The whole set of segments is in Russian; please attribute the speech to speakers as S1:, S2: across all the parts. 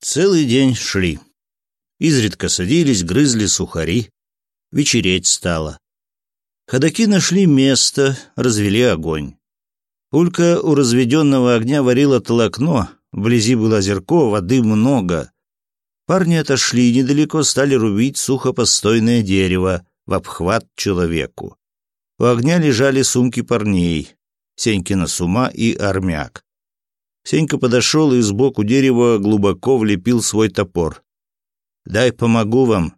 S1: Целый день шли. Изредка садились, грызли сухари. Вечереть стало. Ходаки нашли место, развели огонь. Улька у разведенного огня варила толокно, вблизи было озерко, воды много. Парни отошли недалеко, стали рубить сухопостойное дерево в обхват человеку. У огня лежали сумки парней, Сенькина сума и армяк. Сенька подошел и сбоку дерева глубоко влепил свой топор. «Дай помогу вам».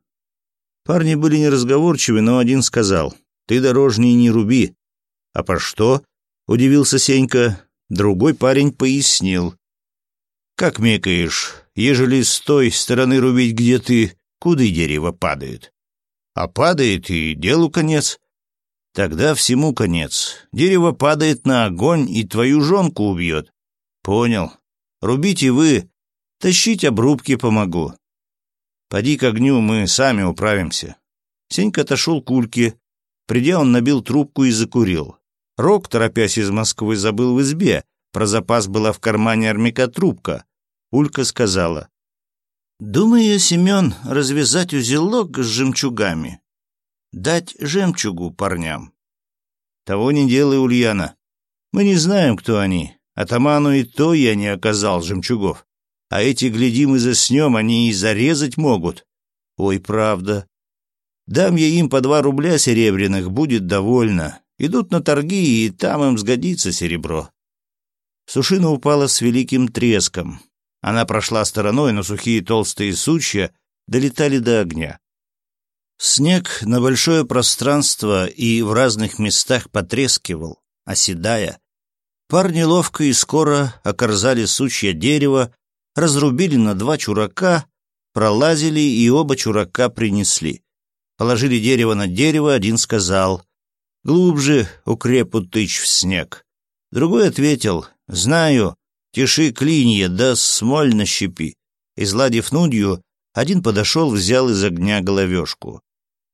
S1: Парни были неразговорчивы, но один сказал, «Ты дорожней не руби». «А по что?» — удивился Сенька. Другой парень пояснил. «Как мекаешь, ежели с той стороны рубить, где ты, куды дерево падает? А падает и делу конец». Тогда всему конец. Дерево падает на огонь и твою жонку убьет. Понял. Рубите вы. Тащить обрубки помогу. Поди к огню, мы сами управимся. Сенька отошел к ульке. Придя, он набил трубку и закурил. Рок, торопясь из Москвы, забыл в избе. Про запас была в кармане армяка трубка. Улька сказала. «Думаю, Семен, развязать узелок с жемчугами. Дать жемчугу парням». «Того не делай, Ульяна. Мы не знаем, кто они. Атаману и то я не оказал, Жемчугов. А эти, гляди, мы заснем, они и зарезать могут. Ой, правда. Дам я им по два рубля серебряных, будет довольно. Идут на торги, и там им сгодится серебро. Сушина упала с великим треском. Она прошла стороной, но сухие толстые сучья долетали до огня. Снег на большое пространство и в разных местах потрескивал, оседая, Парни ловко и скоро окорзали сучья дерева, разрубили на два чурака, пролазили и оба чурака принесли. Положили дерево на дерево, один сказал «Глубже укрепу тыч в снег». Другой ответил «Знаю, тиши клинья, да смоль нащепи". Изладив нудью, один подошел, взял из огня головешку.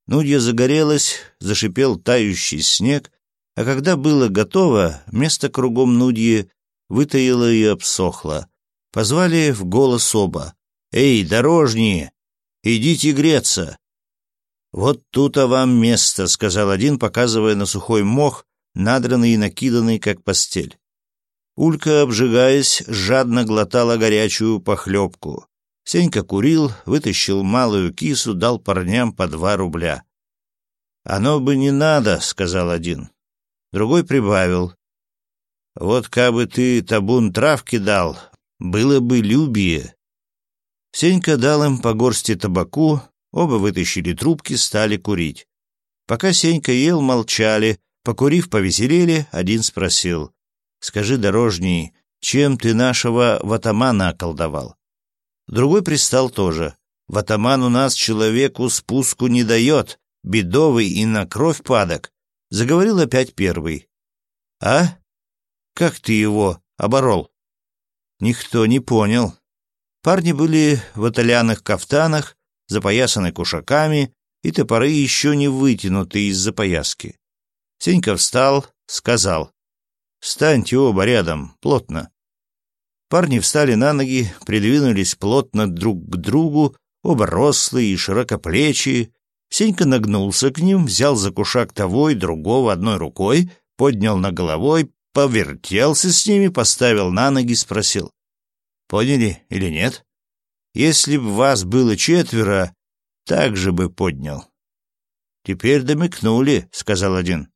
S1: Нудья загорелась, зашипел тающий снег, а когда было готово, место кругом нудье вытаило и обсохло. Позвали в голос оба. «Эй, дорожние! Идите греться!» «Вот тут-то вам место», — сказал один, показывая на сухой мох, надранный и накиданный, как постель. Улька, обжигаясь, жадно глотала горячую похлебку. Сенька курил, вытащил малую кису, дал парням по два рубля. «Оно бы не надо», — сказал один другой прибавил. «Вот кабы ты табун травки дал, было бы любие». Сенька дал им по горсти табаку, оба вытащили трубки, стали курить. Пока Сенька ел, молчали, покурив, повеселели, один спросил. «Скажи, дорожней, чем ты нашего ватамана околдовал?» Другой пристал тоже. «Ватаман у нас человеку спуску не дает, бедовый и на кровь падок заговорил опять первый. «А? Как ты его оборол?» Никто не понял. Парни были в итальянных кафтанах, запоясаны кушаками, и топоры еще не вытянуты из запояски. Сенька встал, сказал. «Встаньте оба рядом, плотно». Парни встали на ноги, придвинулись плотно друг к другу, оба рослые и широкоплечие, Сенька нагнулся к ним, взял за кушак того и другого одной рукой, поднял на головой, повертелся с ними, поставил на ноги, спросил. «Поняли или нет? Если б вас было четверо, так же бы поднял». «Теперь домикнули», — сказал один.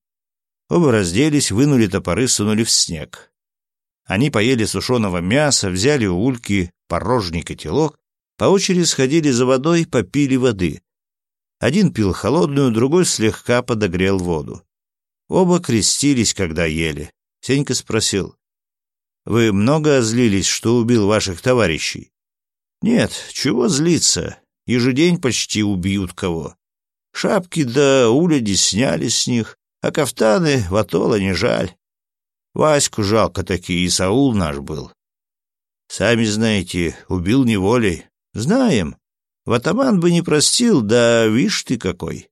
S1: Оба разделись, вынули топоры, сунули в снег. Они поели сушеного мяса, взяли у ульки порожний котелок, по очереди сходили за водой, попили воды — один пил холодную, другой слегка подогрел воду. Оба крестились, когда ели. Сенька спросил. «Вы много злились, что убил ваших товарищей?» «Нет, чего злиться? Ежедень почти убьют кого. Шапки да уляди сняли с них, а кафтаны в атолла не жаль. Ваську жалко таки, и Саул наш был. Сами знаете, убил неволей. Знаем, Ватаман бы не простил, да вишь ты какой.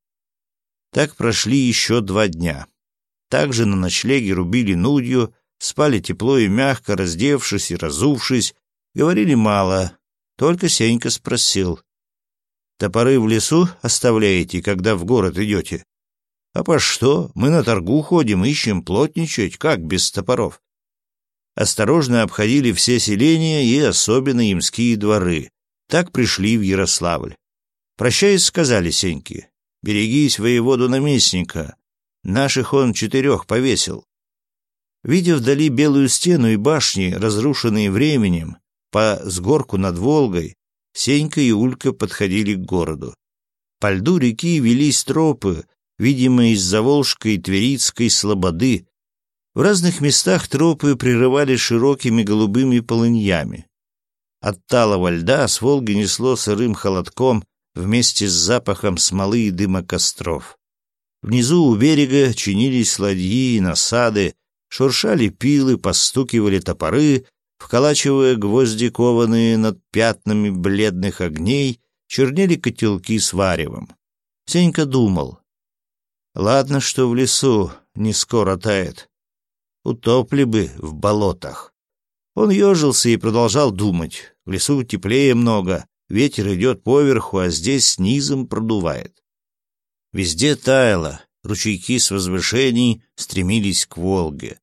S1: Так прошли еще два дня. Также на ночлеге рубили нудью, спали тепло и мягко, раздевшись и разувшись, говорили мало. Только Сенька спросил. «Топоры в лесу оставляете, когда в город идете?» «А по что? Мы на торгу ходим, ищем плотничать, как без топоров?» Осторожно обходили все селения и особенно имские дворы. Так пришли в Ярославль. Прощаясь, сказали Сеньке, «Берегись воеводу-наместника. Наших он четырех повесил». Видя вдали белую стену и башни, разрушенные временем, по сгорку над Волгой, Сенька и Улька подходили к городу. По льду реки велись тропы, видимо, из Заволжской, Тверицкой, Слободы. В разных местах тропы прерывали широкими голубыми полыньями. От талого льда с Волги несло сырым холодком вместе с запахом смолы и дыма костров. Внизу у берега чинились ладьи и насады, шуршали пилы, постукивали топоры, вколачивая гвозди кованые над пятнами бледных огней, чернели котелки с варевом. Сенька думал. Ладно, что в лесу не скоро тает. Утопли бы в болотах. Он ежился и продолжал думать. В лесу теплее много, ветер идет поверху, а здесь снизом продувает. Везде таяло, ручейки с возвышений стремились к Волге.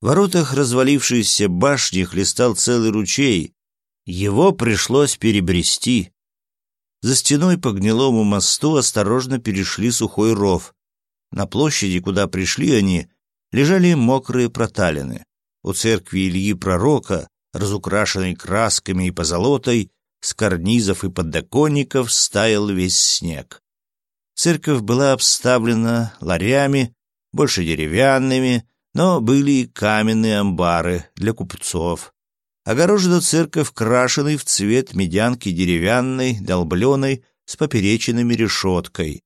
S1: В воротах развалившейся башни хлестал целый ручей. Его пришлось перебрести. За стеной по гнилому мосту осторожно перешли сухой ров. На площади, куда пришли они, лежали мокрые проталины. У церкви Ильи Пророка, разукрашенной красками и позолотой, с карнизов и подоконников стаял весь снег. Церковь была обставлена ларями, больше деревянными, но были и каменные амбары для купцов. Огорожена церковь крашеной в цвет медянки деревянной, долбленной с поперечинами решеткой.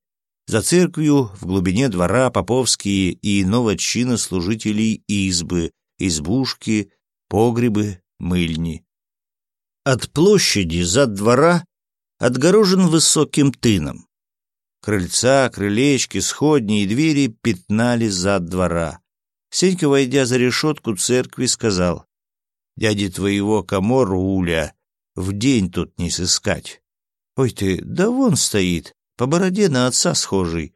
S1: За церковью в глубине двора поповские и иного чина служителей избы избушки, погребы, мыльни. От площади за двора отгорожен высоким тыном. Крыльца, крылечки, сходни и двери пятнали за двора. Сенька, войдя за решетку церкви, сказал, «Дяди твоего комору, Уля, в день тут не сыскать». «Ой ты, да вон стоит, по бороде на отца схожий».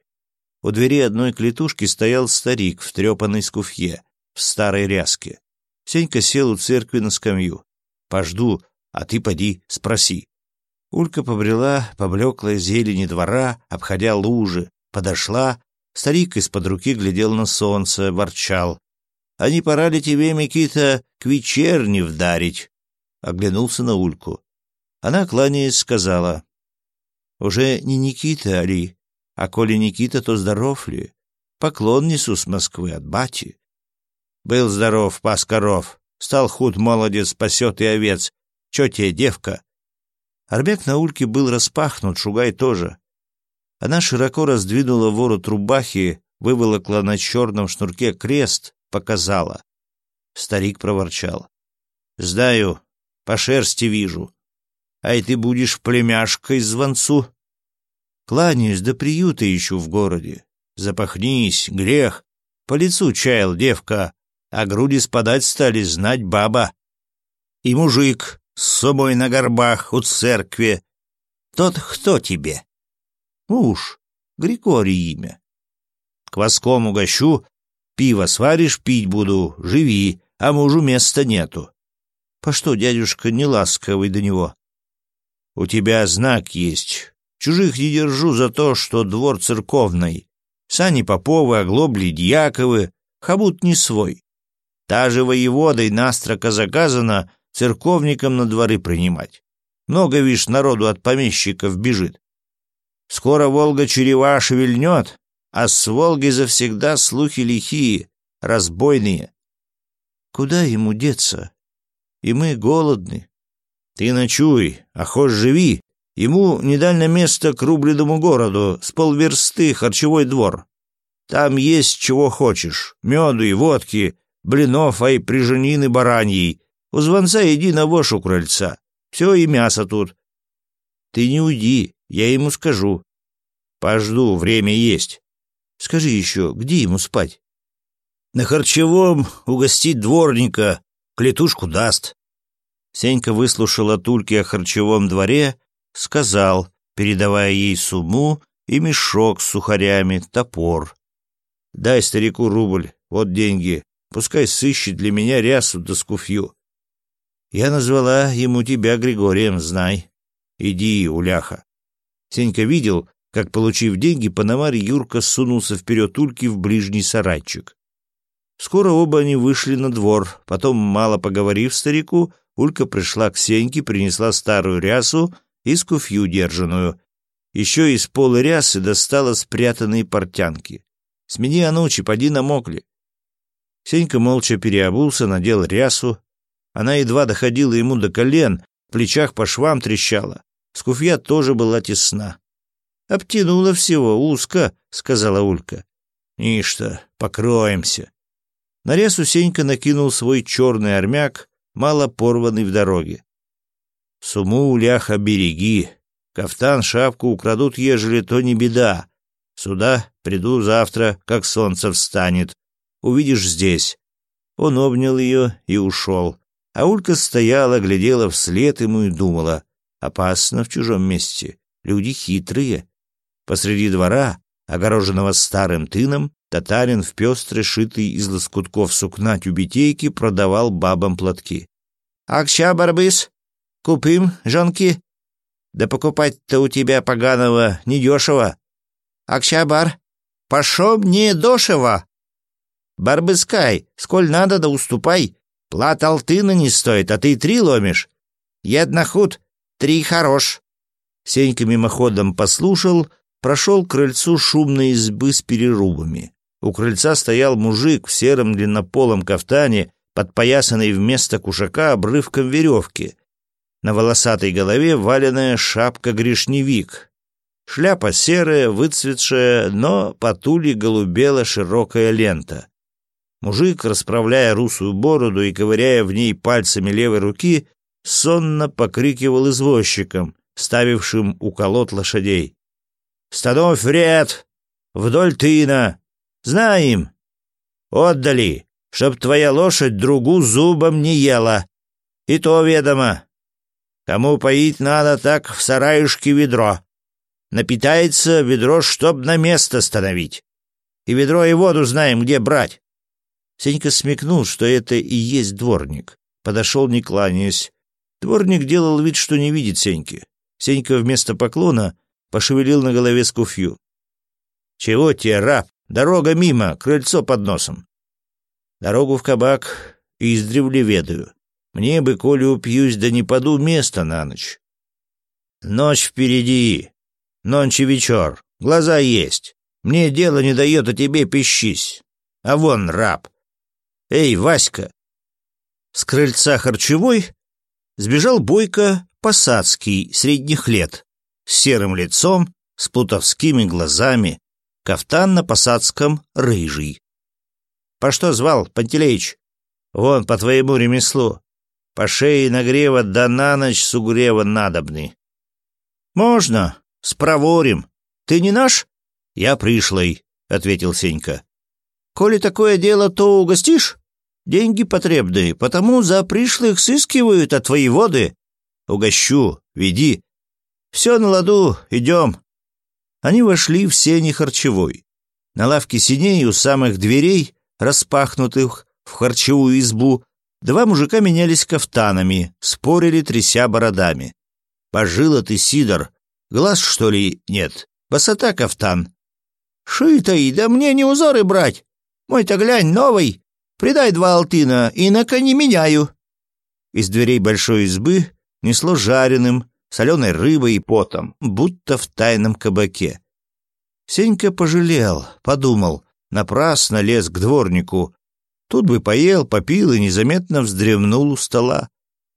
S1: У двери одной клетушки стоял старик в трепанной скуфье в старой ряске. Сенька сел у церкви на скамью. «Пожду, а ты поди, спроси». Улька побрела поблеклая зелени двора, обходя лужи, подошла. Старик из-под руки глядел на солнце, ворчал. «А не пора ли тебе, Микита, к вечерне вдарить?» Оглянулся на Ульку. Она, кланяясь, сказала. «Уже не Никита, Али, а коли Никита, то здоров ли? Поклон несу с Москвы от бати. Был здоров, пас коров. Стал худ молодец, спасет и овец. Че тебе, девка?» Арбек на ульке был распахнут, Шугай тоже. Она широко раздвинула ворот рубахи, выволокла на черном шнурке крест, показала. Старик проворчал. «Знаю, по шерсти вижу. Ай ты будешь племяшкой звонцу?» «Кланяюсь, до да приюта ищу в городе. Запахнись, грех. По лицу чаял девка, а груди спадать стали, знать баба. И мужик с собой на горбах у церкви. Тот кто тебе? Муж, Григорий имя. Кваском угощу, пиво сваришь, пить буду, живи, а мужу места нету. По что дядюшка не ласковый до него? У тебя знак есть. Чужих не держу за то, что двор церковный. Сани Поповы, оглобли Дьяковы, хабут не свой. Та же воеводой настроко заказано церковникам на дворы принимать. Много, вишь, народу от помещиков бежит. Скоро Волга черева шевельнет, а с Волги завсегда слухи лихие, разбойные. Куда ему деться? И мы голодны. Ты ночуй, а хошь живи. Ему недально место к рубленому городу, с полверсты харчевой двор. Там есть чего хочешь, меду и водки, блинов, ай, приженины бараньей. У звонца иди на вошу крыльца. Все и мясо тут. Ты не уйди, я ему скажу. Пожду, время есть. Скажи еще, где ему спать? На харчевом угостить дворника, клетушку даст. Сенька выслушал от Ульки о харчевом дворе, сказал, передавая ей сумму и мешок с сухарями, топор. «Дай старику рубль, вот деньги, Пускай сыщет для меня рясу да скуфью. Я назвала ему тебя Григорием, знай. Иди, уляха. Сенька видел, как, получив деньги, Пономарь Юрка сунулся вперед Ульки в ближний сарайчик. Скоро оба они вышли на двор. Потом, мало поговорив старику, Улька пришла к Сеньке, принесла старую рясу и скуфью держанную. Еще из пола рясы достала спрятанные портянки. Смени а ночи, поди намокли. Сенька молча переобулся, надел рясу. Она едва доходила ему до колен, в плечах по швам трещала. Скуфья тоже была тесна. «Обтянула всего, узко», — сказала Улька. Ничто, покроемся». На рясу Сенька накинул свой черный армяк, мало порванный в дороге. «Суму, уляха, береги. Кафтан, шапку украдут, ежели то не беда. Сюда приду завтра, как солнце встанет», увидишь здесь». Он обнял ее и ушел. А Улька стояла, глядела вслед ему и думала. «Опасно в чужом месте. Люди хитрые». Посреди двора, огороженного старым тыном, татарин в пестрой, шитый из лоскутков сукна тюбетейки, продавал бабам платки. «Акща, барбыс, купим, жонки?» «Да покупать-то у тебя, поганого, недешево!» «Акща, бар, пошо мне дошево!» Барбыскай, сколь надо да уступай. Плат алтына не стоит, а ты три ломишь. Една худ, три хорош». Сенька мимоходом послушал, прошел к крыльцу шумной избы с перерубами. У крыльца стоял мужик в сером длиннополом кафтане, подпоясанный вместо кушака обрывком веревки. На волосатой голове валеная шапка-грешневик. Шляпа серая, выцветшая, но по туле голубела широкая лента — Мужик, расправляя русую бороду и ковыряя в ней пальцами левой руки, сонно покрикивал извозчиком, ставившим у колод лошадей. «Становь в ряд! Вдоль тына! Знаем! Отдали, чтоб твоя лошадь другу зубом не ела! И то ведомо! Кому поить надо, так в сараюшке ведро. Напитается ведро, чтоб на место становить. И ведро и воду знаем, где брать. Сенька смекнул, что это и есть дворник. Подошел, не кланяясь. Дворник делал вид, что не видит Сеньки. Сенька вместо поклона пошевелил на голове скуфью. «Чего тебе, раб? Дорога мимо, крыльцо под носом». «Дорогу в кабак и издревле ведаю. Мне бы, коли упьюсь, да не паду место на ночь». «Ночь впереди, нонче вечер, глаза есть. Мне дело не дает, а тебе пищись. А вон раб». «Эй, Васька!» С крыльца харчевой сбежал Бойко Посадский средних лет, с серым лицом, с плутовскими глазами, кафтан на посадском рыжий. «По что звал, Пантелеич?» «Вон, по твоему ремеслу. По шее нагрева да на ночь сугрева надобны». «Можно, спроворим. Ты не наш?» «Я пришлый», — ответил Сенька. «Коли такое дело, то угостишь?» Деньги потребны, потому за пришлых сыскивают, от твои воды... Угощу, веди. Все на ладу, идем. Они вошли в сени харчевой. На лавке синей у самых дверей, распахнутых в харчевую избу, два мужика менялись кафтанами, спорили, тряся бородами. «Пожила ты, Сидор! Глаз, что ли, нет? Босота кафтан!» «Шитый, да мне не узоры брать! Мой-то глянь, новый! Придай два алтына, инако не меняю». Из дверей большой избы несло жареным, соленой рыбой и потом, будто в тайном кабаке. Сенька пожалел, подумал, напрасно лез к дворнику. Тут бы поел, попил и незаметно вздремнул у стола.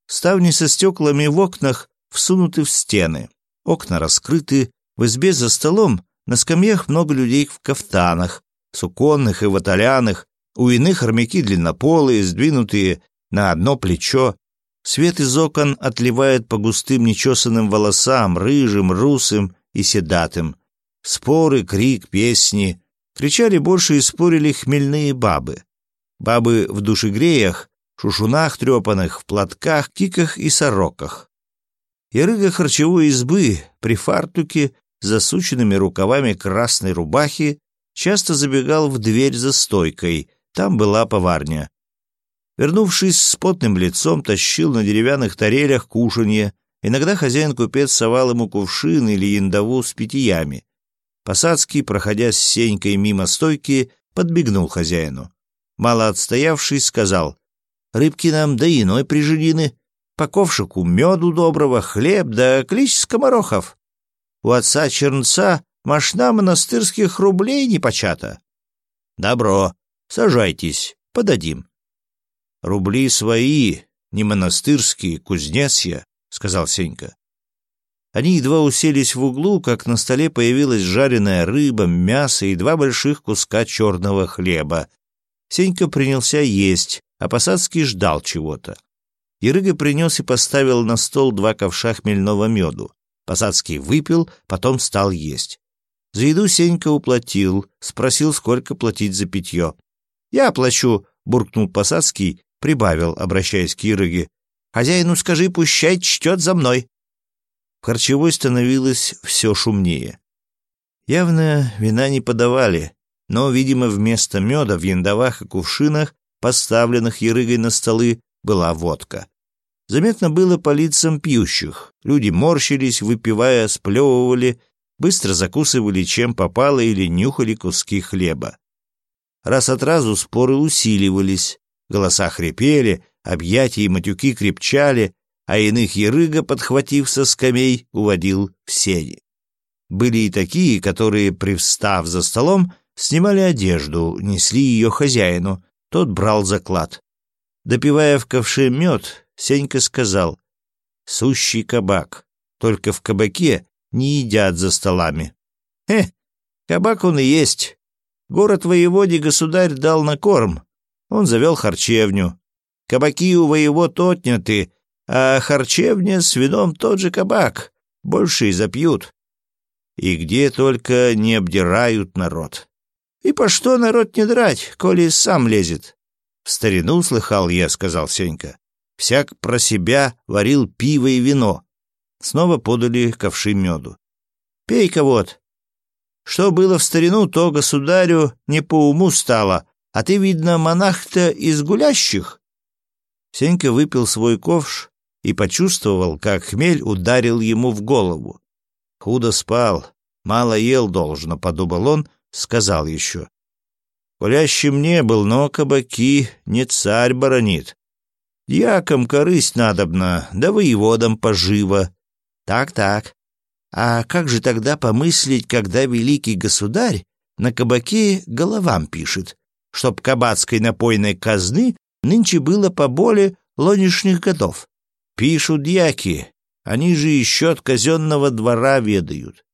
S1: Ставни со стеклами в окнах всунуты в стены. Окна раскрыты, в избе за столом на скамьях много людей в кафтанах, суконных и ваталяных, у иных армяки длиннополые, сдвинутые на одно плечо. Свет из окон отливает по густым нечесанным волосам, рыжим, русым и седатым. Споры, крик, песни. Кричали больше и спорили хмельные бабы. Бабы в душегреях, шушунах трепаных, в платках, киках и сороках. И рыга харчевой избы при фартуке с засученными рукавами красной рубахи часто забегал в дверь за стойкой, там была поварня. Вернувшись с потным лицом, тащил на деревянных тарелях кушанье. Иногда хозяин-купец совал ему кувшин или яндаву с питьями. Посадский, проходя с Сенькой мимо стойки, подбегнул хозяину. Мало отстоявший, сказал, «Рыбки нам да иной прижидины, по ковшику меду доброго, хлеб да клич скоморохов. У отца Чернца машна монастырских рублей непочата». «Добро», Сажайтесь, подадим». «Рубли свои, не монастырские, кузнецья», — сказал Сенька. Они едва уселись в углу, как на столе появилась жареная рыба, мясо и два больших куска черного хлеба. Сенька принялся есть, а Посадский ждал чего-то. Ерыга принес и поставил на стол два ковша хмельного меду. Посадский выпил, потом стал есть. За еду Сенька уплатил, спросил, сколько платить за питье. «Я плачу», — буркнул Посадский, прибавил, обращаясь к Ирыге. «Хозяину скажи, пущай чтет за мной». В харчевой становилось все шумнее. Явно вина не подавали, но, видимо, вместо меда в яндовах и кувшинах, поставленных Ерыгой на столы, была водка. Заметно было по лицам пьющих. Люди морщились, выпивая, сплевывали, быстро закусывали чем попало или нюхали куски хлеба раз от разу споры усиливались, голоса хрипели, объятия и матюки крепчали, а иных ерыга, подхватив со скамей, уводил в сени. Были и такие, которые, привстав за столом, снимали одежду, несли ее хозяину, тот брал заклад. Допивая в ковше мед, Сенька сказал «Сущий кабак, только в кабаке не едят за столами». «Хе, кабак он и есть, Город воеводе государь дал на корм. Он завел харчевню. Кабаки у воевод отняты, а харчевня с вином тот же кабак. Больше и запьют. И где только не обдирают народ. И по что народ не драть, коли сам лезет? В старину слыхал я, сказал Сенька. Всяк про себя варил пиво и вино. Снова подали ковши меду. «Пей-ка вот, что было в старину, то государю не по уму стало, а ты, видно, монах-то из гулящих». Сенька выпил свой ковш и почувствовал, как хмель ударил ему в голову. «Худо спал, мало ел должно», — подумал он, сказал еще. «Гулящим не был, но кабаки не царь баронит. Дьякам корысть надобна, да воеводам поживо». «Так-так», а как же тогда помыслить, когда великий государь на кабаке головам пишет, чтоб кабацкой напойной казны нынче было поболе лонишних готов? Пишут дьяки, они же еще от казенного двора ведают.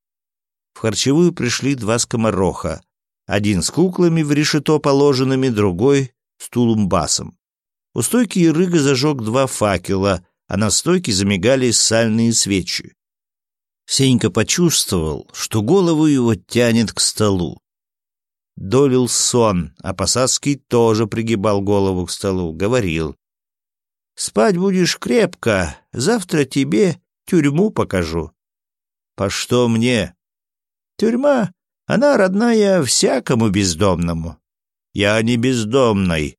S1: В харчевую пришли два скомороха, один с куклами в решето положенными, другой с тулумбасом. У стойки Ирыга зажег два факела, а на стойке замигали сальные свечи. Сенька почувствовал, что голову его тянет к столу. Долил сон, а Посадский тоже пригибал голову к столу, говорил. «Спать будешь крепко, завтра тебе тюрьму покажу». «По что мне?» «Тюрьма, она родная всякому бездомному». «Я не бездомный».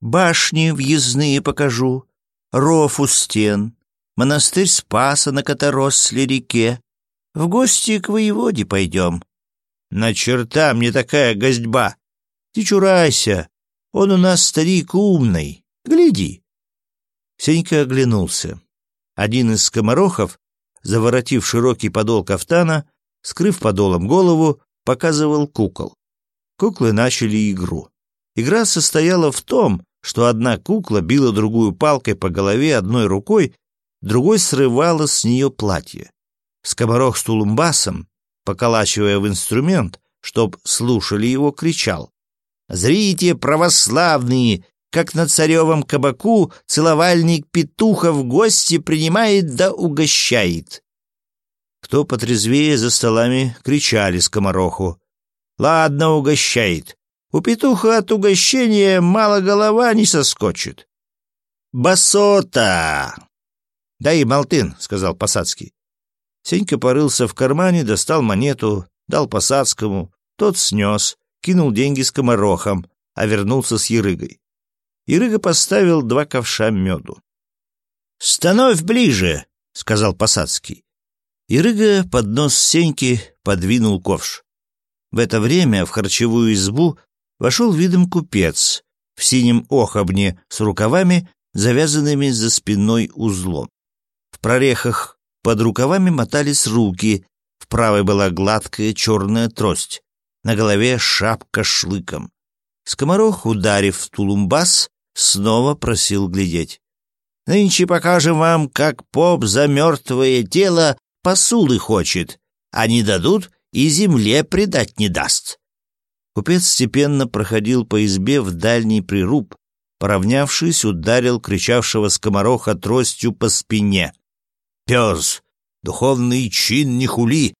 S1: «Башни въездные покажу, ров у стен, Монастырь Спаса на катаросле реке. В гости к воеводе пойдем». «На черта мне такая гостьба! Ты чурайся! Он у нас старик умный! Гляди!» Сенька оглянулся. Один из скоморохов, заворотив широкий подол кафтана, скрыв подолом голову, показывал кукол. Куклы начали игру. Игра состояла в том, что одна кукла била другую палкой по голове одной рукой, другой срывала с нее платье. Скоморох с тулумбасом, поколачивая в инструмент, чтоб слушали его, кричал. «Зрите, православные, как на царевом кабаку целовальник петуха в гости принимает да угощает!» Кто потрезвее за столами кричали скомороху. «Ладно, угощает. У петуха от угощения мало голова не соскочит». «Басота!» «Да и Малтын», — сказал Посадский. Сенька порылся в кармане, достал монету, дал Посадскому, тот снес, кинул деньги с комарохом, а вернулся с Ерыгой. Ерыга поставил два ковша меду. «Становь ближе», — сказал Посадский. Ирыга под нос Сеньки подвинул ковш. В это время в харчевую избу вошел видом купец в синем охобне с рукавами, завязанными за спиной узлом. В прорехах под рукавами мотались руки, в правой была гладкая черная трость, на голове шапка шлыком. Скоморох, ударив в тулумбас, снова просил глядеть. «Нынче покажем вам, как поп за мертвое тело посулы хочет, а не дадут и земле предать не даст». Купец степенно проходил по избе в дальний прируб, поравнявшись, ударил кричавшего скомороха тростью по спине пес! Духовный чин не хули!»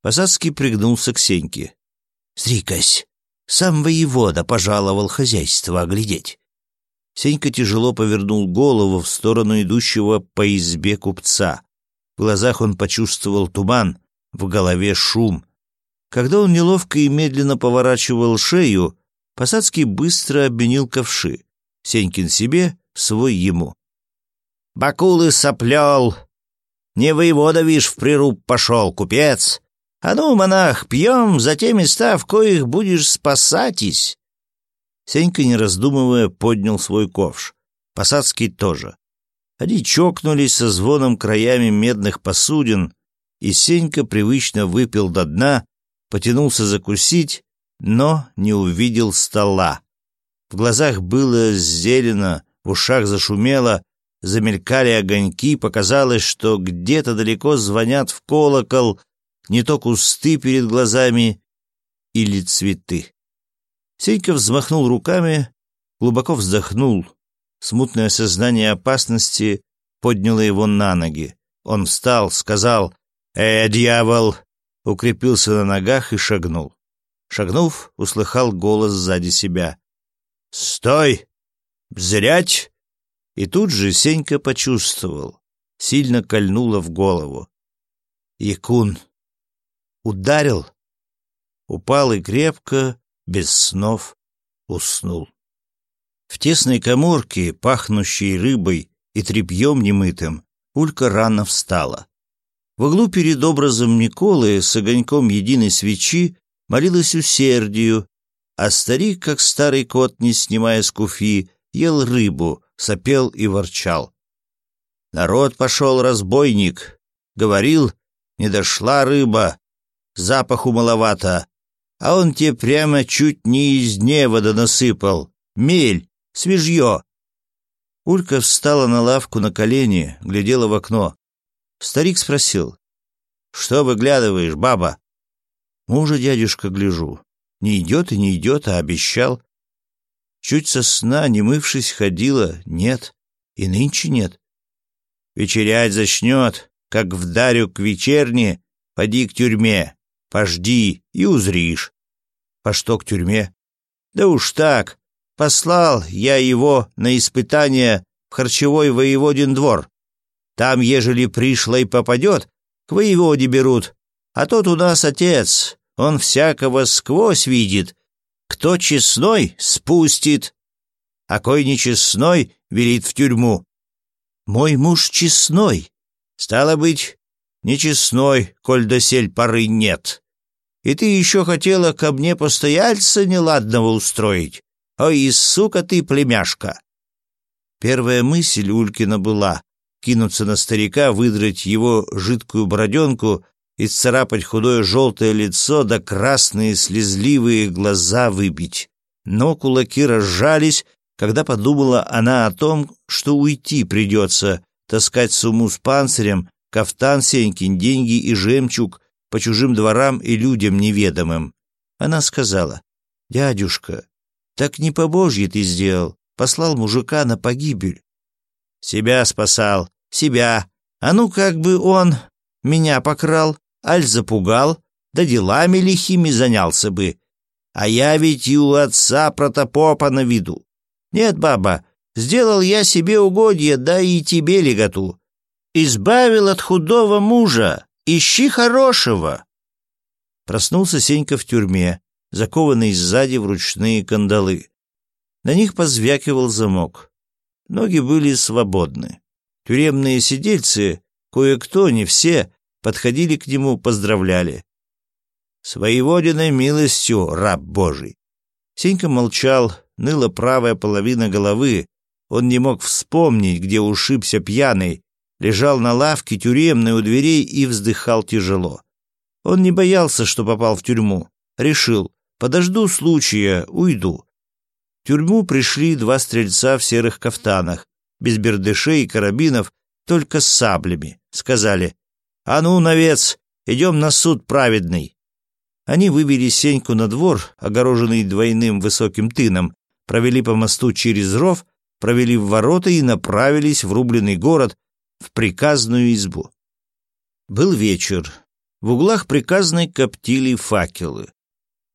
S1: Посадский пригнулся к Сеньке. «Стрикась, сам воевода пожаловал хозяйство оглядеть». Сенька тяжело повернул голову в сторону идущего по избе купца. В глазах он почувствовал туман, в голове шум. Когда он неловко и медленно поворачивал шею, Посадский быстро обменил ковши. Сенькин себе, свой ему. «Бакулы соплел, не воевода, вишь, в прируб пошел, купец. А ну, монах, пьем за те места, в коих будешь спасатись. Сенька, не раздумывая, поднял свой ковш. Посадский тоже. Они чокнулись со звоном краями медных посудин, и Сенька привычно выпил до дна, потянулся закусить, но не увидел стола. В глазах было зелено, в ушах зашумело, замелькали огоньки, показалось, что где-то далеко звонят в колокол не то кусты перед глазами или цветы. Сенька взмахнул руками, глубоко вздохнул. Смутное осознание опасности подняло его на ноги. Он встал, сказал «Э, дьявол!» укрепился на ногах и шагнул. Шагнув, услыхал голос сзади себя. «Стой! Взрять!» И тут же Сенька почувствовал. Сильно кольнуло в голову. Якун ударил, упал и крепко, без снов, уснул. В тесной коморке, пахнущей рыбой и тряпьем немытым, Улька рано встала. В углу перед образом Николы с огоньком единой свечи молилась усердию, а старик, как старый кот, не снимая скуфи, ел рыбу, сопел и ворчал. Народ пошел разбойник. Говорил, не дошла рыба, запаху маловато. А он тебе прямо чуть не из невода насыпал. Мель, свежье. Улька встала на лавку на колени, глядела в окно. Старик спросил. «Что выглядываешь, баба?» «Мужа, дядюшка, гляжу. Не идет и не идет, а обещал. Чуть со сна, не мывшись, ходила. Нет. И нынче нет. Вечерять зачнет, как вдарю к вечерне, поди к тюрьме, пожди и узришь. По что к тюрьме? Да уж так. Послал я его на испытание в харчевой воеводин двор. Там, ежели пришлой попадет, к воеводе берут. А тот у нас отец, он всякого сквозь видит кто честной, спустит, а кой нечестной, велит в тюрьму. Мой муж честной. Стало быть, нечестной, коль досель поры нет. И ты еще хотела ко мне постояльца неладного устроить? Ой, сука ты, племяшка!» Первая мысль Улькина была — кинуться на старика, выдрать его жидкую бороденку и царапать худое желтое лицо, да красные слезливые глаза выбить. Но кулаки разжались, когда подумала она о том, что уйти придется, таскать сумму с панцирем, кафтан сенькин, деньги и жемчуг по чужим дворам и людям неведомым. Она сказала, «Дядюшка, так не по побожье ты сделал, послал мужика на погибель». «Себя спасал, себя. А ну как бы он меня покрал, аль запугал, да делами лихими занялся бы. А я ведь и у отца протопопа на виду. Нет, баба, сделал я себе угодье, да и тебе леготу. Избавил от худого мужа, ищи хорошего. Проснулся Сенька в тюрьме, закованный сзади в ручные кандалы. На них позвякивал замок. Ноги были свободны. Тюремные сидельцы, кое-кто, не все, подходили к нему, поздравляли. «Своеводиной милостью, раб Божий!» Сенька молчал, ныла правая половина головы. Он не мог вспомнить, где ушибся пьяный, лежал на лавке тюремной у дверей и вздыхал тяжело. Он не боялся, что попал в тюрьму. Решил, подожду случая, уйду. В тюрьму пришли два стрельца в серых кафтанах, без бердышей и карабинов, только с саблями. Сказали, «А ну, навец, идем на суд праведный!» Они вывели Сеньку на двор, огороженный двойным высоким тыном, провели по мосту через ров, провели в ворота и направились в рубленый город, в приказную избу. Был вечер. В углах приказной коптили факелы.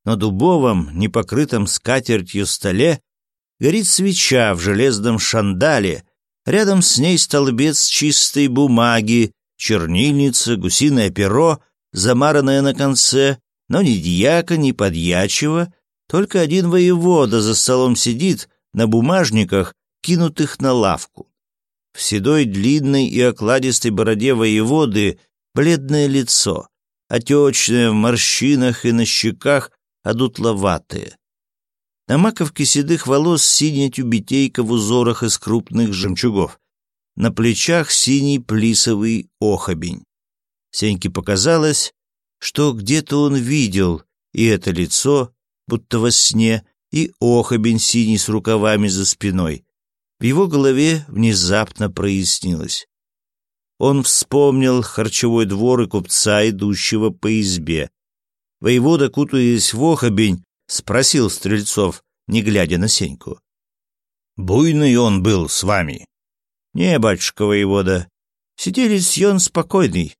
S1: На дубовом, непокрытом скатертью столе горит свеча в железном шандале, рядом с ней столбец чистой бумаги, чернильница, гусиное перо, замаранное на конце, но ни дьяка, ни подьячего, только один воевода за столом сидит на бумажниках, кинутых на лавку. В седой длинной и окладистой бороде воеводы бледное лицо, отечное в морщинах и на щеках одутловатые. На маковке седых волос синяя тюбетейка в узорах из крупных жемчугов на плечах синий плисовый охобень. Сеньке показалось, что где-то он видел и это лицо, будто во сне, и охобень синий с рукавами за спиной. В его голове внезапно прояснилось. Он вспомнил харчевой двор и купца, идущего по избе. Воевода, кутаясь в охобень, спросил Стрельцов, не глядя на Сеньку. «Буйный он был с вами, «Не, батюшка воевода, сидели Сьон спокойный».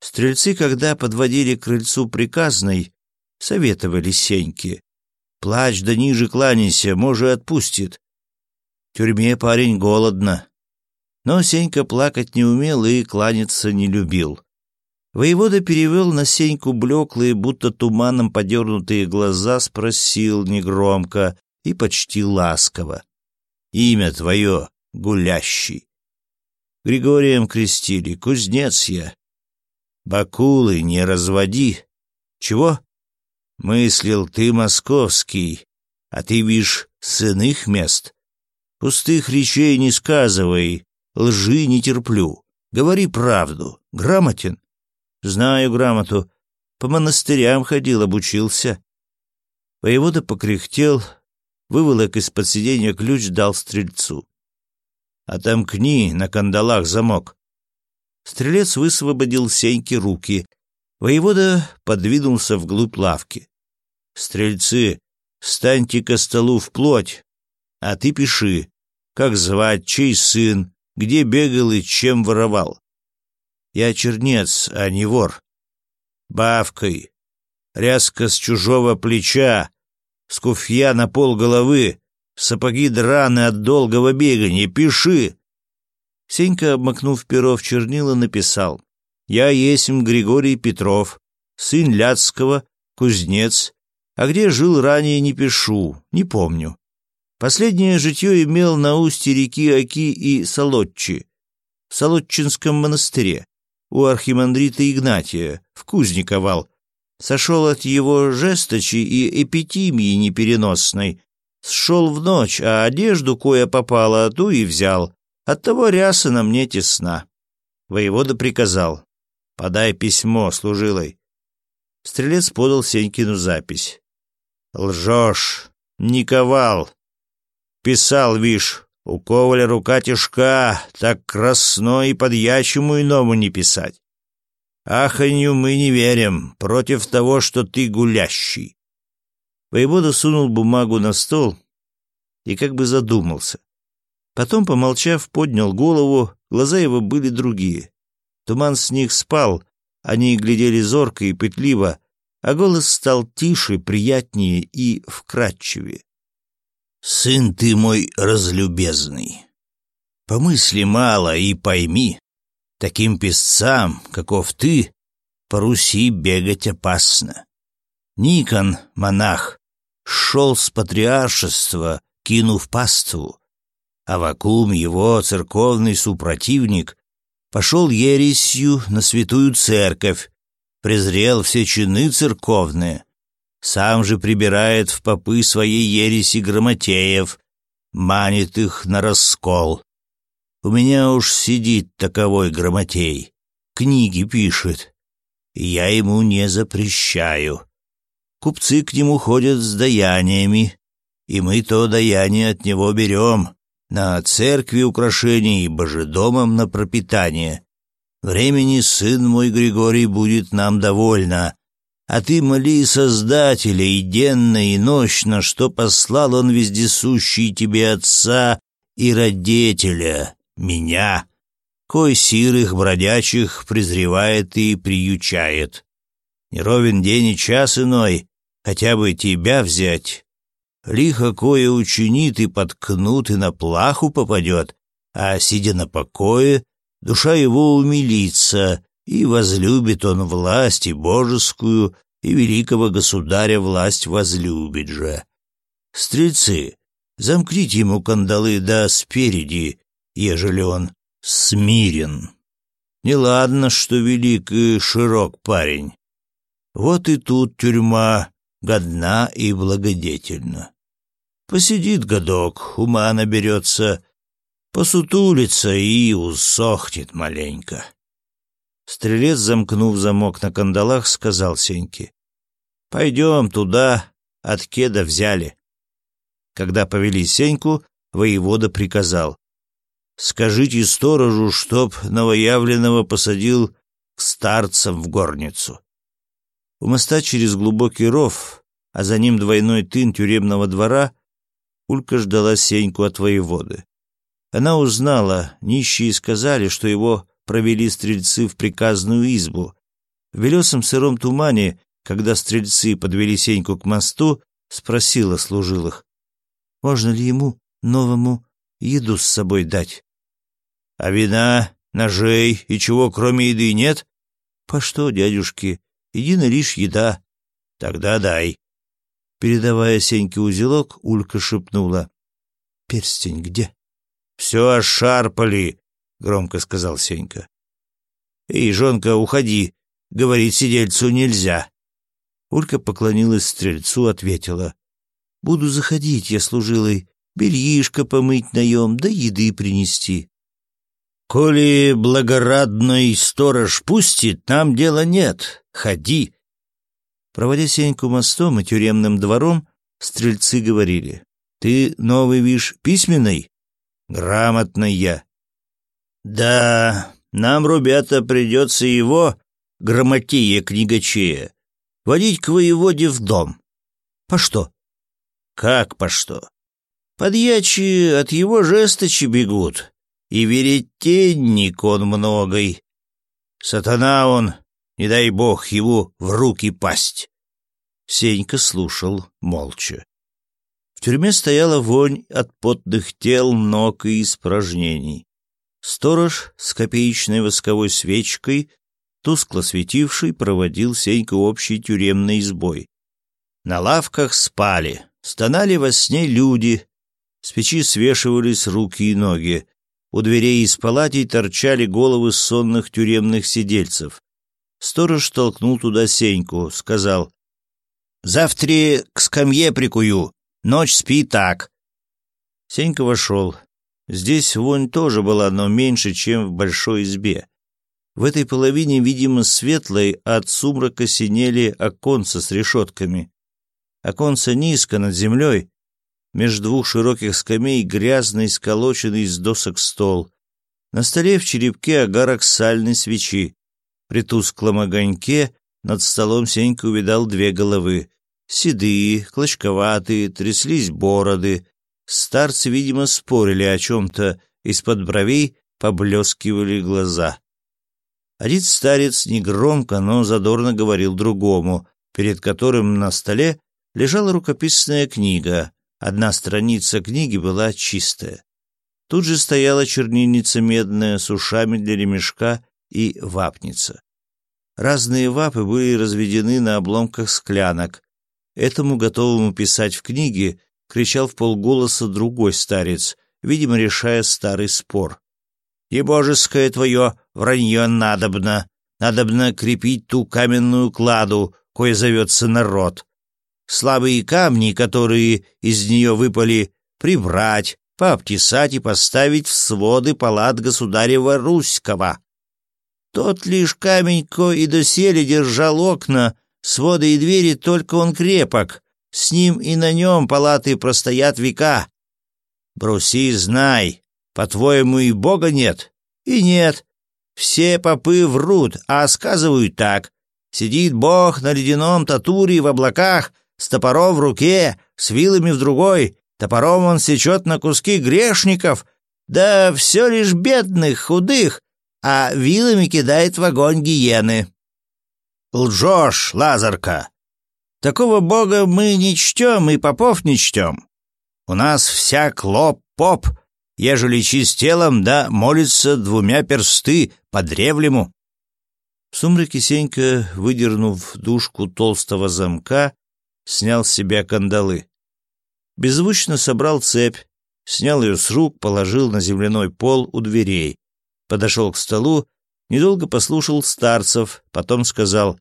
S1: Стрельцы, когда подводили к крыльцу приказной, советовали Сеньке. «Плачь да ниже кланяйся, может, отпустит. В тюрьме парень голодно». Но Сенька плакать не умел и кланяться не любил. Воевода перевел на Сеньку блеклые, будто туманом подернутые глаза, спросил негромко и почти ласково. «Имя твое!» гулящий. Григорием крестили, кузнец я. Бакулы не разводи. Чего? Мыслил ты московский, а ты, вишь, с иных мест. Пустых речей не сказывай, лжи не терплю. Говори правду. Грамотен? Знаю грамоту. По монастырям ходил, обучился. Воевода покряхтел, выволок из-под сиденья ключ дал стрельцу. Отомкни на кандалах замок. Стрелец высвободил сейки руки. Воевода подвинулся вглубь лавки. Стрельцы, встаньте ко столу вплоть, а ты пиши, как звать, чей сын, где бегал и чем воровал. Я чернец, а не вор. Бавкой, рязко с чужого плеча, с куфья на пол головы, Сапоги драны от долгого бегания. Пиши!» Сенька, обмакнув перо в чернила, написал. «Я есмь Григорий Петров, сын Ляцкого, кузнец. А где жил ранее, не пишу, не помню. Последнее житье имел на устье реки Аки и Солодчи, в Солодчинском монастыре, у архимандрита Игнатия, в кузниковал. Сошел от его жесточи и эпитимии непереносной, Сшел в ночь, а одежду, кое попало, а ту и взял. Оттого ряса на мне тесна. Воевода приказал. «Подай письмо служилой». Стрелец подал Сенькину запись. «Лжешь! Не ковал!» «Писал, вишь, у Коваля рука тяжка, так красно и под ящему иному не писать. Аханью мы не верим, против того, что ты гулящий. Воевода сунул бумагу на стол и как бы задумался. Потом, помолчав, поднял голову, глаза его были другие. Туман с них спал, они глядели зорко и пытливо, а голос стал тише, приятнее и вкрадчивее. «Сын ты мой разлюбезный, помысли мало и пойми, таким песцам, каков ты, по Руси бегать опасно. Никон, монах, шел с патриаршества, кинув паству. а вакуум его церковный супротивник, пошел ересью на святую церковь, презрел все чины церковные, сам же прибирает в попы своей ереси грамотеев, манит их на раскол. У меня уж сидит таковой грамотей, книги пишет. Я ему не запрещаю. Купцы к нему ходят с даяниями, и мы то даяние от него берем на церкви украшений и божедомом на пропитание. Времени, сын мой Григорий, будет нам довольна, а ты моли Создателя и денно, и ночно, что послал он вездесущий тебе отца и родителя, меня, кой сирых бродячих презревает и приючает. Неровен день и час иной, хотя бы тебя взять. Лихо кое учинит и подкнут, и на плаху попадет, а, сидя на покое, душа его умилится, и возлюбит он власть и божескую, и великого государя власть возлюбит же. Стрельцы, замкните ему кандалы да спереди, ежели он смирен. Неладно, что велик и широк парень. Вот и тут тюрьма, годна и благодетельна. Посидит годок, ума наберется, посутулится и усохнет маленько. Стрелец, замкнув замок на кандалах, сказал Сеньке. — Пойдем туда, от кеда взяли. Когда повели Сеньку, воевода приказал. — Скажите сторожу, чтоб новоявленного посадил к старцам в горницу. У моста через глубокий ров, а за ним двойной тын тюремного двора, Улька ждала Сеньку от воеводы. Она узнала, нищие сказали, что его провели стрельцы в приказную избу. В белесом сыром тумане, когда стрельцы подвели Сеньку к мосту, спросила служилых, можно ли ему, новому, еду с собой дать. — А вина, ножей и чего, кроме еды, нет? — По что, дядюшки? Едина лишь еда. Тогда дай. Передавая Сеньке узелок, Улька шепнула. «Перстень где?» «Все ошарпали», — громко сказал Сенька. «Эй, жонка, уходи. Говорить сидельцу нельзя». Улька поклонилась стрельцу, ответила. «Буду заходить я служилой. Бельишко помыть наем, да еды принести». Коли благородный сторож пустит, там дела нет. Ходи. Проводя Сеньку мостом и тюремным двором, стрельцы говорили. Ты, новый вишь, письменный? Грамотный я. Да, нам, ребята, придется его, грамотея книгачея, водить к воеводе в дом. По что? Как по что? Подьячи от его жесточи бегут, и веретенник он многой. Сатана он, не дай бог его в руки пасть. Сенька слушал молча. В тюрьме стояла вонь от потных тел, ног и испражнений. Сторож с копеечной восковой свечкой, тускло светивший, проводил Сенька общий тюремный сбой. На лавках спали, стонали во сне люди, с печи свешивались руки и ноги. У дверей из палатей торчали головы сонных тюремных сидельцев. Сторож толкнул туда Сеньку, сказал. «Завтра к скамье прикую. Ночь спи так». Сенька вошел. Здесь вонь тоже была, но меньше, чем в большой избе. В этой половине, видимо, светлой, от сумрака синели оконца с решетками. Оконца низко над землей, между двух широких скамей грязный, сколоченный из досок стол. На столе в черепке огарок сальной свечи. При тусклом огоньке над столом Сенька увидал две головы. Седые, клочковатые, тряслись бороды. Старцы, видимо, спорили о чем-то, из-под бровей поблескивали глаза. Один старец негромко, но задорно говорил другому, перед которым на столе лежала рукописная книга — Одна страница книги была чистая. Тут же стояла чернильница медная с ушами для ремешка и вапница. Разные вапы были разведены на обломках склянок. Этому готовому писать в книге кричал в полголоса другой старец, видимо, решая старый спор. «И божеское твое вранье надобно! Надобно крепить ту каменную кладу, кое зовется народ!» слабые камни, которые из нее выпали, прибрать, пообтесать и поставить в своды палат государева Руського. Тот лишь каменько и доселе держал окна, своды и двери, только он крепок, с ним и на нем палаты простоят века. Бруси, знай, по-твоему и бога нет, и нет. Все попы врут, а сказывают так. Сидит бог на ледяном татуре в облаках, с топором в руке, с вилами в другой. Топором он сечет на куски грешников, да все лишь бедных, худых, а вилами кидает в огонь гиены. Лжешь, Лазарка! Такого бога мы не чтем и попов не чтем. У нас всяк лоб поп, ежели чист телом, да молится двумя персты по древлему. В сумраке Сенька, выдернув душку толстого замка, снял с себя кандалы. Беззвучно собрал цепь, снял ее с рук, положил на земляной пол у дверей, подошел к столу, недолго послушал старцев, потом сказал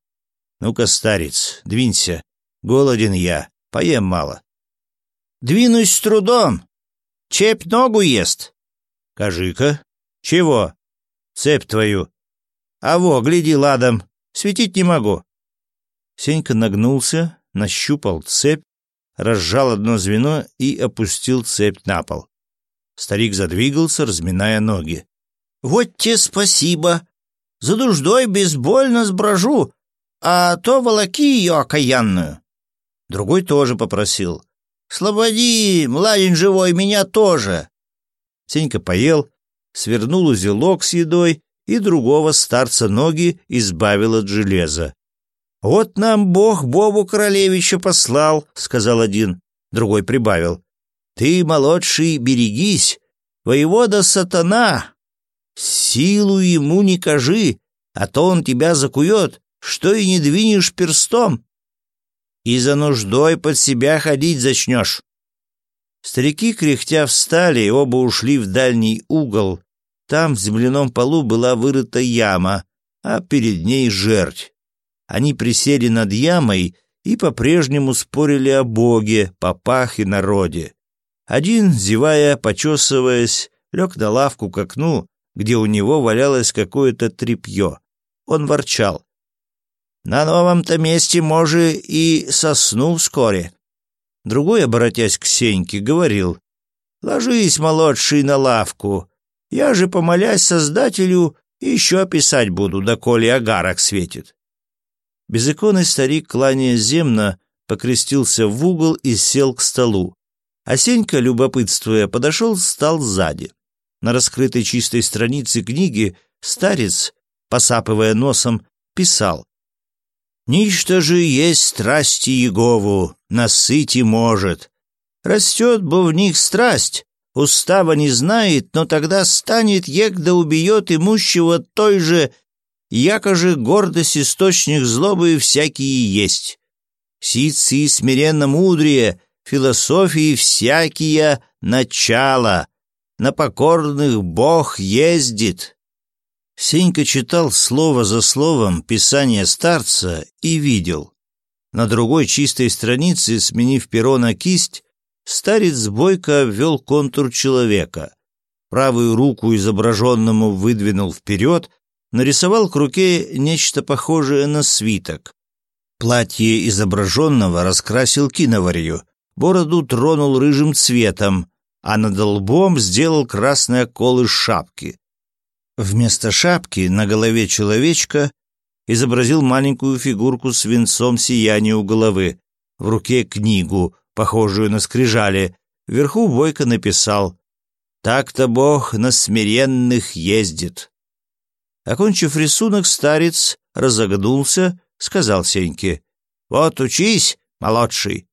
S1: «Ну-ка, старец, двинься, голоден я, поем мало». «Двинусь с трудом, чепь ногу ест». «Кажи-ка, чего?» «Цепь твою». «А во, гляди ладом, светить не могу». Сенька нагнулся, нащупал цепь, разжал одно звено и опустил цепь на пол. Старик задвигался, разминая ноги. «Вот те спасибо! За нуждой безбольно сброжу, а то волоки ее окаянную!» Другой тоже попросил. «Слободи, младень живой, меня тоже!» Сенька поел, свернул узелок с едой и другого старца ноги избавил от железа. «Вот нам Бог Бобу Королевича послал», — сказал один. Другой прибавил. «Ты, молодший, берегись. Воевода сатана. Силу ему не кажи, а то он тебя закует, что и не двинешь перстом. И за нуждой под себя ходить зачнешь». Старики, кряхтя, встали и оба ушли в дальний угол. Там в земляном полу была вырыта яма, а перед ней жердь. Они присели над ямой и по-прежнему спорили о боге, попах и народе. Один, зевая, почесываясь, лег на лавку к окну, где у него валялось какое-то тряпье. Он ворчал. «На новом-то месте, может, и сосну вскоре». Другой, обратясь к Сеньке, говорил. «Ложись, молодший, на лавку. Я же, помолясь Создателю, еще писать буду, доколе агарок светит». Без иконы старик, кланяя земно, покрестился в угол и сел к столу. Осенька любопытствуя, подошел, стал сзади. На раскрытой чистой странице книги старец, посапывая носом, писал «Ничто же есть страсти Егову, насыти может. Растет бы в них страсть, устава не знает, но тогда станет егда убьет имущего той же якоже гордость источник злобы всякие есть. Сицы смиренно мудрее, философии всякие начала, на покорных Бог ездит». Сенька читал слово за словом писание старца и видел. На другой чистой странице, сменив перо на кисть, старец бойко обвел контур человека. Правую руку изображенному выдвинул вперед, нарисовал к руке нечто похожее на свиток. Платье изображенного раскрасил киноварью, бороду тронул рыжим цветом, а над лбом сделал красные колы шапки. Вместо шапки на голове человечка изобразил маленькую фигурку с венцом сияния у головы, в руке книгу, похожую на скрижали, вверху Бойко написал «Так-то Бог на смиренных ездит». Окончив рисунок, старец разогнулся, сказал Сеньке. «Вот учись, молодший».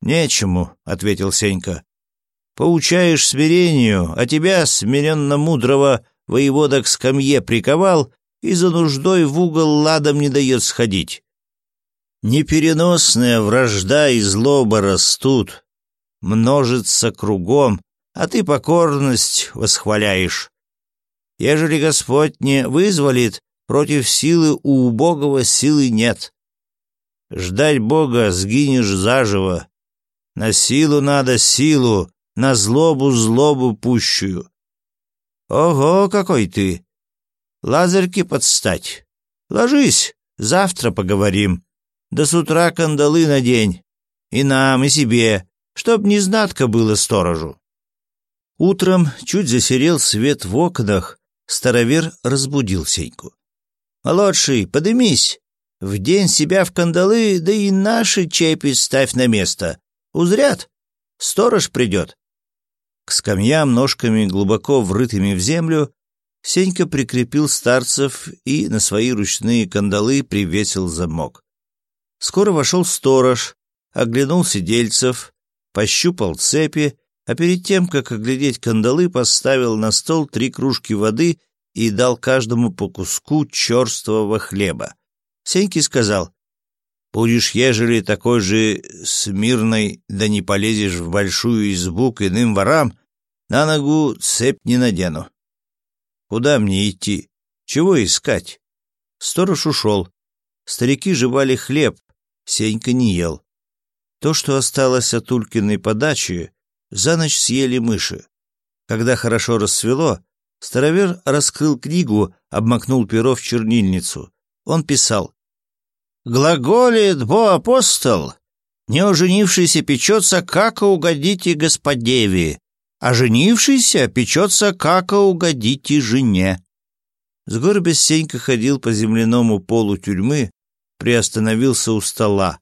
S1: «Нечему», — ответил Сенька. «Поучаешь смирению, а тебя, смиренно-мудрого, воевода к скамье приковал и за нуждой в угол ладом не дает сходить. Непереносная вражда и злоба растут, множится кругом, а ты покорность восхваляешь. Ежели Господь не вызволит, против силы у убогого силы нет. Ждать Бога сгинешь заживо. На силу надо силу, на злобу злобу пущую. Ого, какой ты! Лазарьки подстать. Ложись, завтра поговорим. До сутра утра кандалы надень. И нам, и себе, чтоб не знатко было сторожу. Утром чуть засерел свет в окнах, Старовер разбудил Сеньку. «Молодший, подымись! В день себя в кандалы, да и наши чепи ставь на место. Узрят! Сторож придет!» К скамьям, ножками, глубоко врытыми в землю, Сенька прикрепил старцев и на свои ручные кандалы привесил замок. Скоро вошел сторож, оглянул сидельцев, пощупал цепи а перед тем, как оглядеть кандалы, поставил на стол три кружки воды и дал каждому по куску черствого хлеба. Сеньки сказал, «Будешь, ежели такой же смирной, да не полезешь в большую избу к иным ворам, на ногу цепь не надену». «Куда мне идти? Чего искать?» Сторож ушел. Старики жевали хлеб, Сенька не ел. То, что осталось от Улькиной подачи, за ночь съели мыши. Когда хорошо рассвело, старовер раскрыл книгу, обмакнул перо в чернильницу. Он писал «Глаголит Бо апостол, не оженившийся печется, как угодите господеви, а женившийся печется, как угодите жене». Сгорбясь, Сенька ходил по земляному полу тюрьмы, приостановился у стола.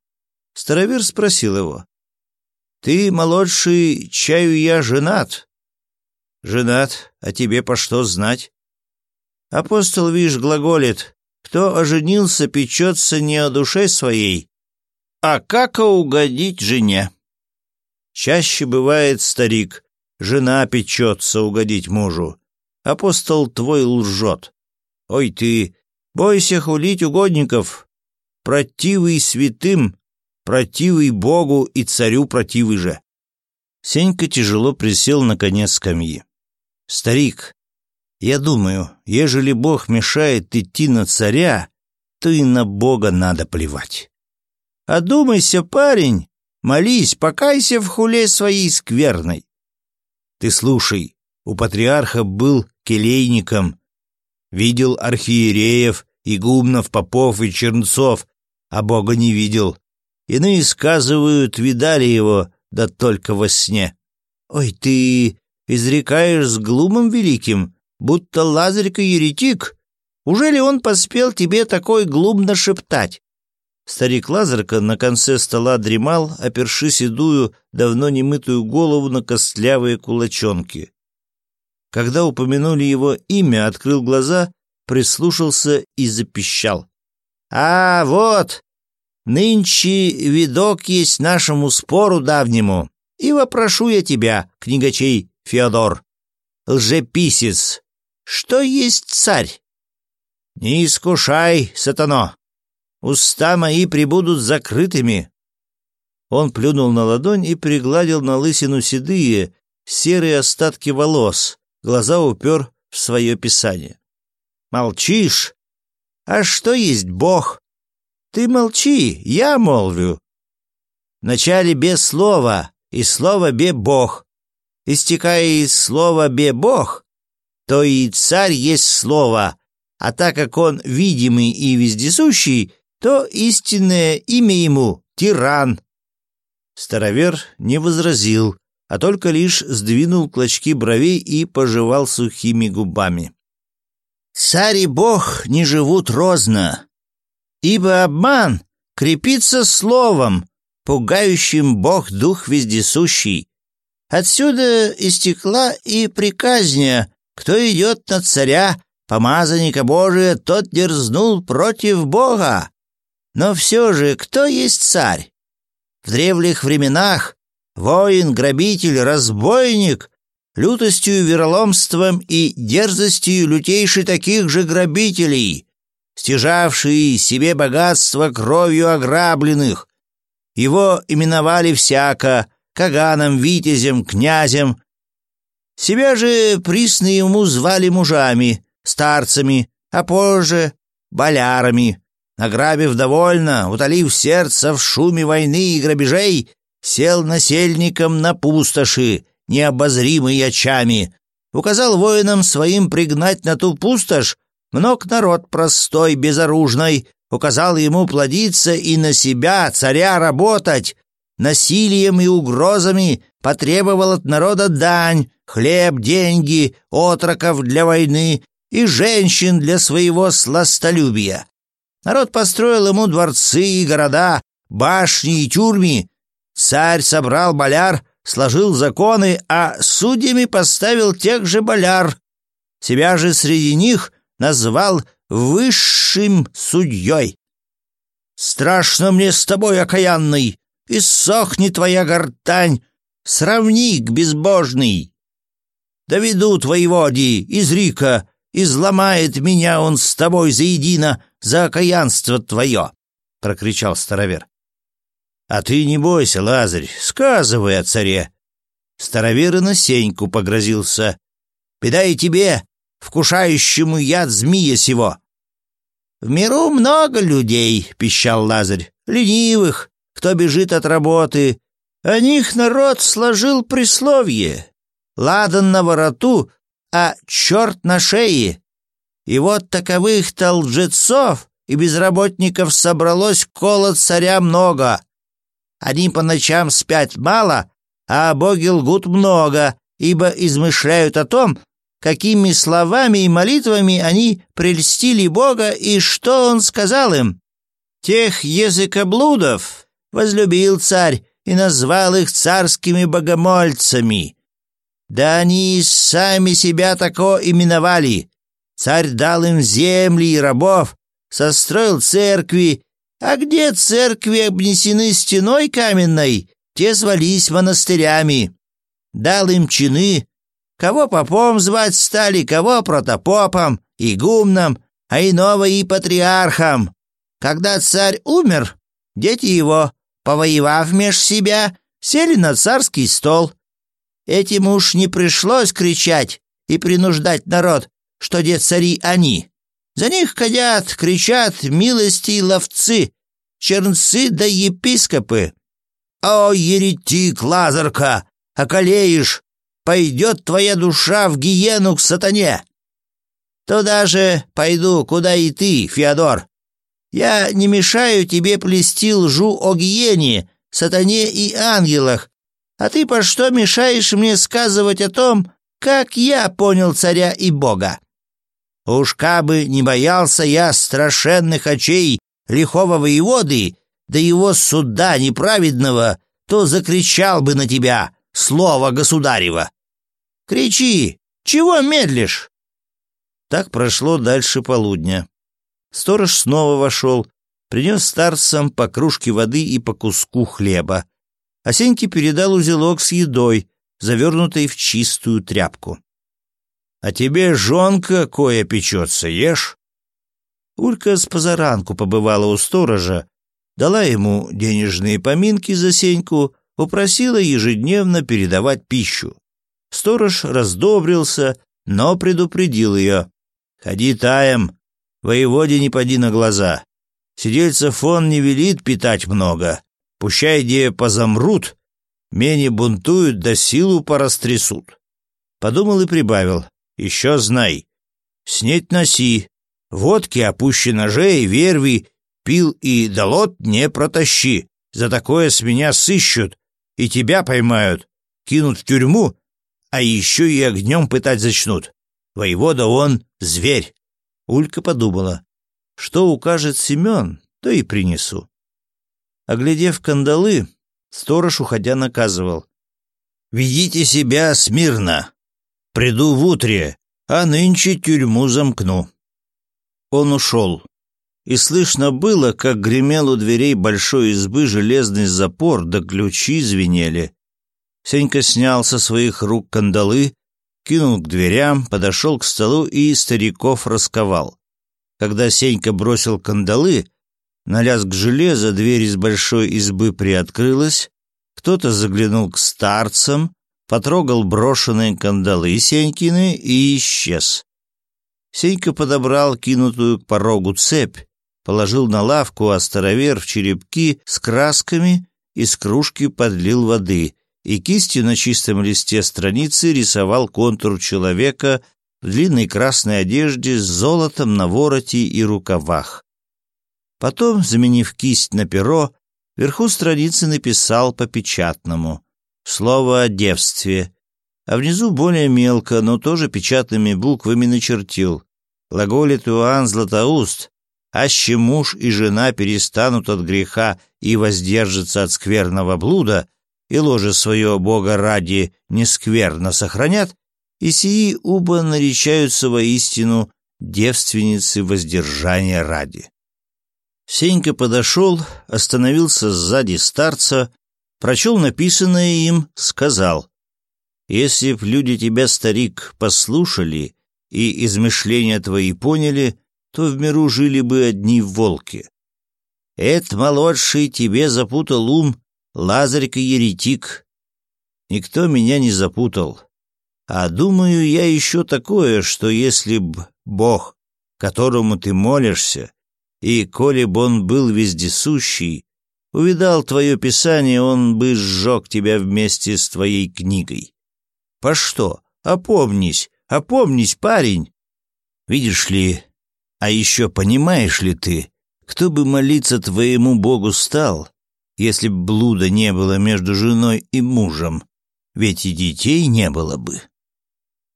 S1: Старовер спросил его, «Ты, молодший, чаю я женат?» «Женат, а тебе по что знать?» Апостол, видишь, глаголит, «Кто оженился, печется не о душе своей, а как угодить жене?» Чаще бывает, старик, жена печется угодить мужу. Апостол твой лжет. Ой ты, бойся хулить угодников, противый святым, противый Богу и царю противый же. Сенька тяжело присел на конец скамьи. «Старик, я думаю, ежели Бог мешает идти на царя, то и на Бога надо плевать. Одумайся, парень, молись, покайся в хуле своей скверной. Ты слушай, у патриарха был келейником, видел архиереев, игумнов, попов и чернцов, а Бога не видел. Иные сказывают, видали его, да только во сне. «Ой, ты изрекаешь с глумом великим, будто Лазарька еретик. Ужели он поспел тебе такой глум шептать? Старик Лазарка на конце стола дремал, оперши седую, давно немытую голову на костлявые кулачонки. Когда упомянули его имя, открыл глаза, прислушался и запищал. «А, вот! Нынче видок есть нашему спору давнему, и вопрошу я тебя, книгачей Феодор, лжеписец, что есть царь? Не искушай, сатано, уста мои прибудут закрытыми. Он плюнул на ладонь и пригладил на лысину седые, серые остатки волос, глаза упер в свое писание. Молчишь? А что есть Бог? Ты молчи, я молвлю. Начале без слова, и слово бе Бог. Истекая из слова бе Бог, то и царь есть слово, а так как он видимый и вездесущий, то истинное имя ему — тиран. Старовер не возразил, а только лишь сдвинул клочки бровей и пожевал сухими губами. «Царь и бог не живут розно, ибо обман крепится словом, пугающим Бог Дух Вездесущий. Отсюда истекла и приказня, кто идет на царя, помазанника Божия, тот дерзнул против Бога. Но все же, кто есть царь? В древних временах воин, грабитель, разбойник лютостью, вероломством и дерзостью лютейший таких же грабителей стяжавшие себе богатство кровью ограбленных. Его именовали всяко Каганом, Витязем, Князем. Себя же присно ему звали мужами, старцами, а позже — болярами. Награбив довольно, утолив сердце в шуме войны и грабежей, сел насельником на пустоши, необозримый очами, указал воинам своим пригнать на ту пустошь, Мног народ простой, безоружный, указал ему плодиться и на себя, царя, работать. Насилием и угрозами потребовал от народа дань, хлеб, деньги, отроков для войны и женщин для своего сластолюбия. Народ построил ему дворцы и города, башни и тюрьмы. Царь собрал боляр, сложил законы, а судьями поставил тех же боляр. Себя же среди них — назвал высшим судьей. Страшно мне с тобой, окаянный, и сохни твоя гортань, сравник безбожный. Доведу твоего воеводи из Рика, изломает меня он с тобой заедино за окаянство твое, — прокричал старовер. — А ты не бойся, Лазарь, сказывай о царе. Старовер и на Сеньку погрозился. — Беда и тебе, вкушающему яд змея сего. «В миру много людей», — пищал Лазарь, — «ленивых, кто бежит от работы. О них народ сложил присловье. Ладан на вороту, а черт на шее. И вот таковых-то лжецов и безработников собралось коло царя много. Они по ночам спят мало, а боги лгут много, ибо измышляют о том, какими словами и молитвами они прельстили Бога и что Он сказал им. Тех языкоблудов возлюбил царь и назвал их царскими богомольцами. Да они сами себя тако именовали. Царь дал им земли и рабов, состроил церкви, а где церкви обнесены стеной каменной, те звались монастырями. Дал им чины, Кого попом звать стали, кого протопопом, и гумном, а иного и патриархом. Когда царь умер, дети его, повоевав меж себя, сели на царский стол. Этим уж не пришлось кричать и принуждать народ, что де цари они. За них ходят, кричат милости и ловцы, чернцы да епископы. «О, еретик, Лазарка, околеешь, пойдет твоя душа в гиену к сатане. Туда же пойду, куда и ты, Феодор. Я не мешаю тебе плести лжу о гиене, сатане и ангелах, а ты по что мешаешь мне сказывать о том, как я понял царя и бога? Уж кабы не боялся я страшенных очей лихого воеводы, да его суда неправедного, то закричал бы на тебя, Слово государева! Кричи! Чего медлишь?» Так прошло дальше полудня. Сторож снова вошел, принес старцам по кружке воды и по куску хлеба. Осеньке передал узелок с едой, завернутой в чистую тряпку. «А тебе, жонка, кое печется, ешь?» Улька с позаранку побывала у сторожа, дала ему денежные поминки за Сеньку, попросила ежедневно передавать пищу. Сторож раздобрился, но предупредил ее. «Ходи таем, воеводе не поди на глаза. сидельца фон не велит питать много. Пущай, где позамрут, мене бунтуют, да силу порастрясут». Подумал и прибавил. «Еще знай. Снеть носи. Водки опущи ножей, верви, пил и долот не протащи. За такое с меня сыщут, и тебя поймают, кинут в тюрьму, а еще и огнем пытать зачнут. Воевода он зверь. Улька подумала, что укажет Семен, то и принесу. Оглядев кандалы, сторож, уходя, наказывал. «Ведите себя смирно. Приду в утре, а нынче тюрьму замкну». Он ушел и слышно было, как гремел у дверей большой избы железный запор, да ключи звенели. Сенька снял со своих рук кандалы, кинул к дверям, подошел к столу и стариков расковал. Когда Сенька бросил кандалы, на лязг железа дверь из большой избы приоткрылась, кто-то заглянул к старцам, потрогал брошенные кандалы Сенькины и исчез. Сенька подобрал кинутую к порогу цепь положил на лавку островер в черепки с красками, и с кружки подлил воды и кистью на чистом листе страницы рисовал контур человека в длинной красной одежде с золотом на вороте и рукавах. Потом, заменив кисть на перо, вверху страницы написал по-печатному слово о девстве, а внизу более мелко, но тоже печатными буквами начертил. Глаголит Иоанн Златоуст, аще муж и жена перестанут от греха и воздержатся от скверного блуда, и ложе свое Бога ради нескверно сохранят, и сии уба наречаются воистину девственницы воздержания ради. Сенька подошел, остановился сзади старца, прочел написанное им, сказал, «Если б люди тебя, старик, послушали и измышления твои поняли, — то в миру жили бы одни волки. Эд, молодший, тебе запутал ум, лазарька еретик. Никто меня не запутал. А думаю я еще такое, что если б Бог, которому ты молишься, и коли б он был вездесущий, увидал твое писание, он бы сжег тебя вместе с твоей книгой. По что? Опомнись, опомнись, парень. Видишь ли, а еще понимаешь ли ты, кто бы молиться твоему Богу стал, если б блуда не было между женой и мужем? Ведь и детей не было бы».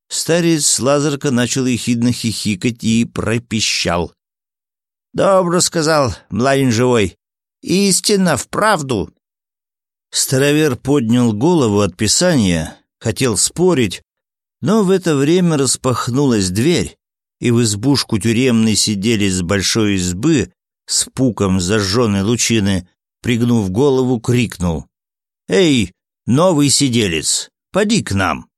S1: Старец Лазарка начал ехидно хихикать и пропищал. «Добро сказал, младен живой. Истина, вправду!» Старовер поднял голову от писания, хотел спорить, но в это время распахнулась дверь, и в избушку тюремной сидели с большой избы, с пуком зажженной лучины, пригнув голову, крикнул. «Эй, новый сиделец, поди к нам!»